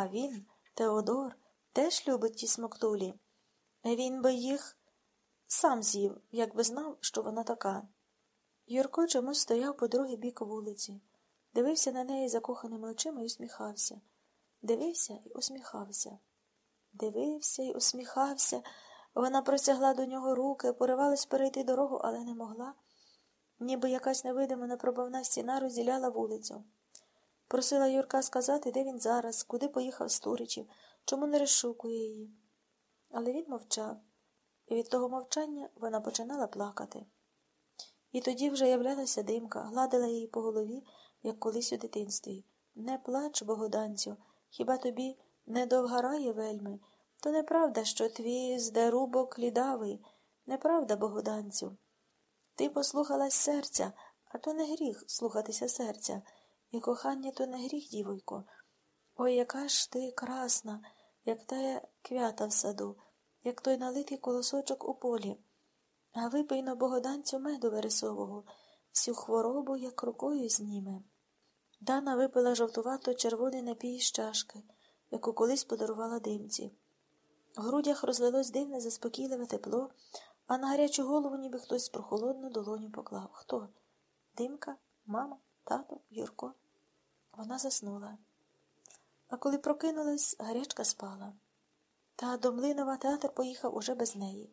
А він, Теодор, теж любить ті смоктулі. Він би їх сам з'їв, якби знав, що вона така. Юрко чомусь стояв по другий бік вулиці, дивився на неї закоханими очима і усміхався. Дивився і усміхався. Дивився і усміхався. Вона простягла до нього руки, поривалась перейти дорогу, але не могла, ніби якась невидима непробивна стіна розділяла вулицю. Просила Юрка сказати, де він зараз, куди поїхав з чому не розшукує її. Але він мовчав, і від того мовчання вона починала плакати. І тоді вже являлася димка, гладила її по голові, як колись у дитинстві. Не плач, богоданцю, хіба тобі не довгарає вельми? То неправда, що твій здерубок лідавий, неправда, богоданцю. Ти послухалась серця, а то не гріх слухатися серця, і кохання то не гріх, дівойко. Ой, яка ж ти красна, як та квята в саду, як той налитий колосочок у полі. А випийно богоданцю меду вересового, всю хворобу, як рукою зніме. Дана випила жовтувато червоний напій з чашки, яку колись подарувала димці. В грудях розлилось дивне, заспокійливе тепло, а на гарячу голову ніби хтось прохолодну долоню поклав. Хто? Димка, мама, тато, Юрко. Вона заснула. А коли прокинулась, гарячка спала. Та до Млинова театр поїхав уже без неї.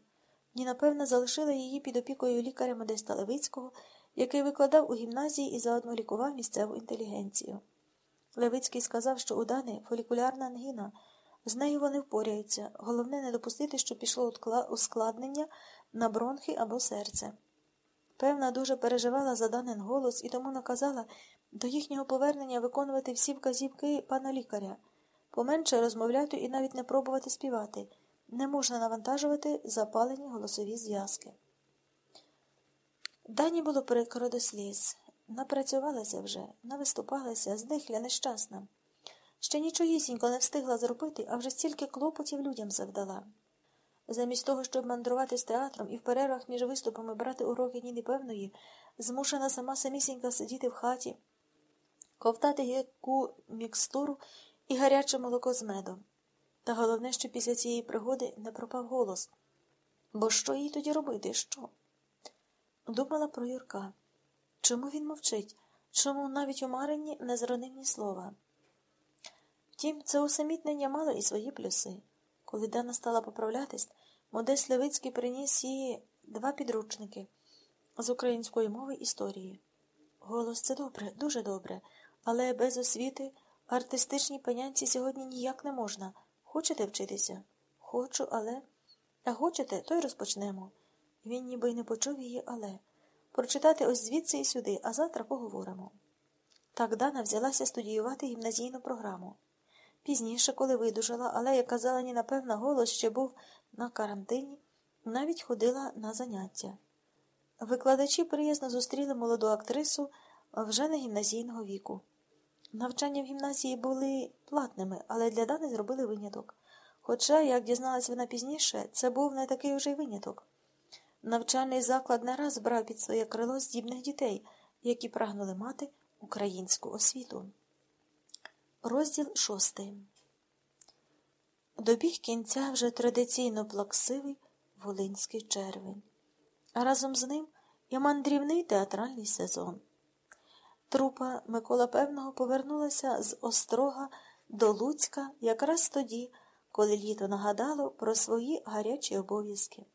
Ні, напевно, залишила її під опікою лікаря Модеста Левицького, який викладав у гімназії і заодно лікував місцеву інтелігенцію. Левицький сказав, що у Дани фолікулярна ангіна, з нею вони впоряються. Головне не допустити, щоб пішло ускладнення на бронхи або серце. Певна, дуже переживала за данин голос і тому наказала до їхнього повернення виконувати всі вказівки пана лікаря, поменше розмовляти і навіть не пробувати співати. Не можна навантажувати запалені голосові зв'язки. Дані було прикро до сліз. Напрацювалася вже, навиступалася, здихля нещасна. Ще нічогісінько не встигла зробити, а вже стільки клопотів людям завдала. Замість того, щоб мандрувати з театром і в перервах між виступами брати уроки ні непевної, змушена сама самісінька сидіти в хаті, ковтати гірку мікстуру і гаряче молоко з медом. Та головне, що після цієї пригоди не пропав голос. Бо що їй тоді робити? Що? Думала про Юрка. Чому він мовчить? Чому навіть у Марині не зронив ні слова? Втім, це усамітнення мало і свої плюси. Коли Дана стала поправлятись, Модест Левицький приніс їй два підручники з української мови історії. Голос це добре, дуже добре, але без освіти артистичній панянці сьогодні ніяк не можна. Хочете вчитися? Хочу, але. А хочете, то й розпочнемо. Він ніби й не почув її, але. Прочитати ось звідси і сюди, а завтра поговоримо. Так Дана взялася студіювати гімназійну програму. Пізніше, коли видужала, але, як казала Ніна, певна, голос ще був на карантині, навіть ходила на заняття. Викладачі приязно зустріли молоду актрису вже не гімназійного віку. Навчання в гімназії були платними, але для Дани зробили виняток. Хоча, як дізналась вона пізніше, це був не такий уже й виняток. Навчальний заклад не раз брав під своє крило здібних дітей, які прагнули мати українську освіту. Розділ шостий. Добіг кінця вже традиційно плаксивий волинський червень, а разом з ним і мандрівний театральний сезон. Трупа Микола Певного повернулася з Острога до Луцька якраз тоді, коли літо нагадало про свої гарячі обов'язки.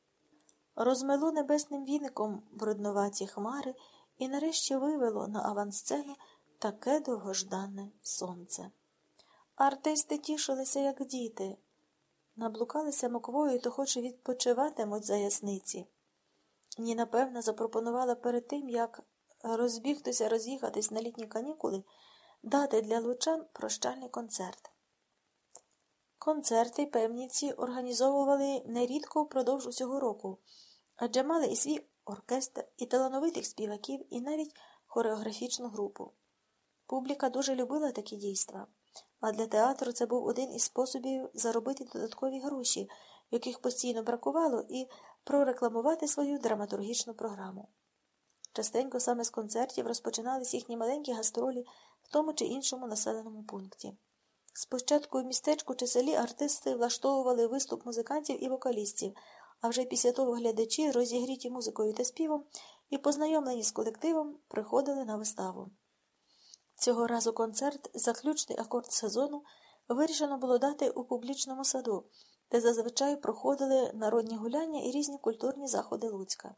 Розмило небесним віником бруднуваті хмари і нарешті вивело на авансцену таке довгожданне сонце. Артисти тішилися, як діти, наблукалися моквою, то хоч відпочиватимуть за ясниці. Ніна, певна, запропонувала перед тим, як розбігтися, роз'їхатись на літні канікули, дати для лучан прощальний концерт. Концерти певніці організовували нерідко впродовж усього року, адже мали і свій оркестр, і талановитих співаків, і навіть хореографічну групу. Публіка дуже любила такі дійства, а для театру це був один із способів заробити додаткові гроші, яких постійно бракувало, і прорекламувати свою драматургічну програму. Частенько саме з концертів розпочинались їхні маленькі гастролі в тому чи іншому населеному пункті. Спочатку в містечку чи селі артисти влаштовували виступ музикантів і вокалістів, а вже після того глядачі, розігріті музикою та співом і познайомлені з колективом, приходили на виставу. Цього разу концерт, заключний акорд сезону, вирішено було дати у публічному саду, де зазвичай проходили народні гуляння і різні культурні заходи Луцька.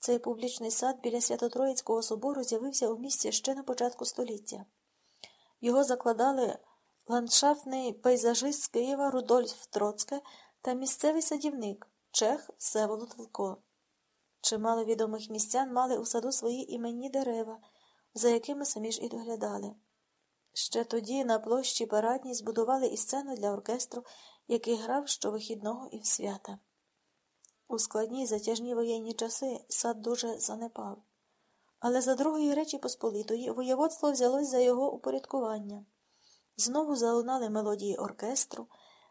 Цей публічний сад біля Свято-Троїцького собору з'явився у місті ще на початку століття. Його закладали ландшафтний пейзажист з Києва Рудольф Троцке та місцевий садівник Чех Всеволод Вилко. Чимало відомих містян мали у саду свої іменні дерева, за якими самі ж і доглядали. Ще тоді на площі парадній збудували і сцену для оркестру, який грав щовихідного і в свята. У складні затяжні воєнні часи сад дуже занепав. Але за Другої Речі Посполитої воєводство взялось за його упорядкування. Знову залунали мелодії оркестру,